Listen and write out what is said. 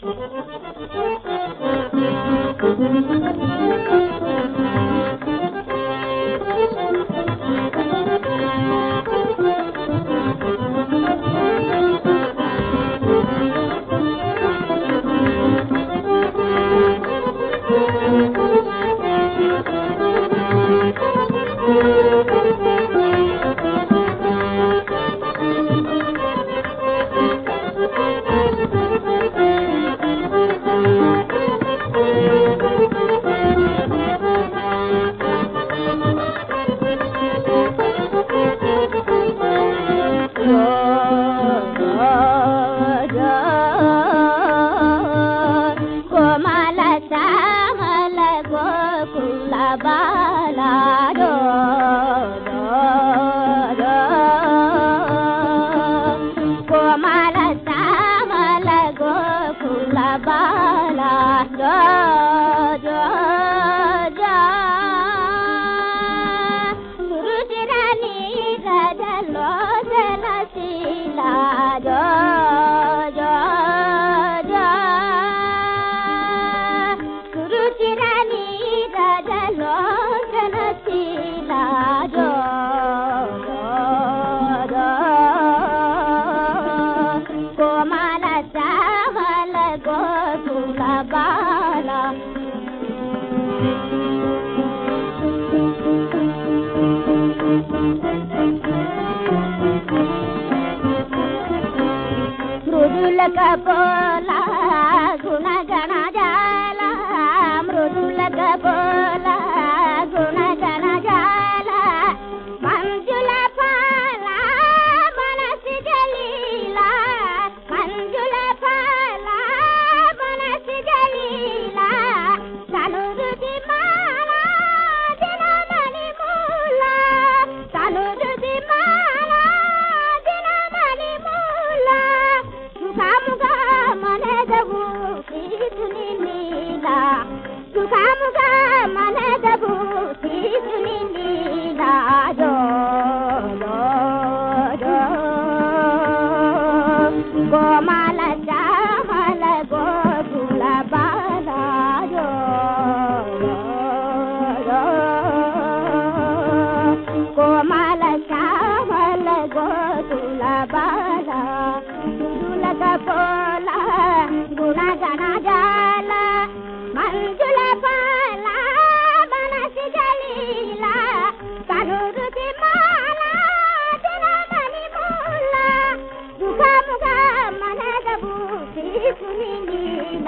Thank you. लता మృదులక పోలా గుణగణ జాల మృదులక పో 过嘛 Chuyện?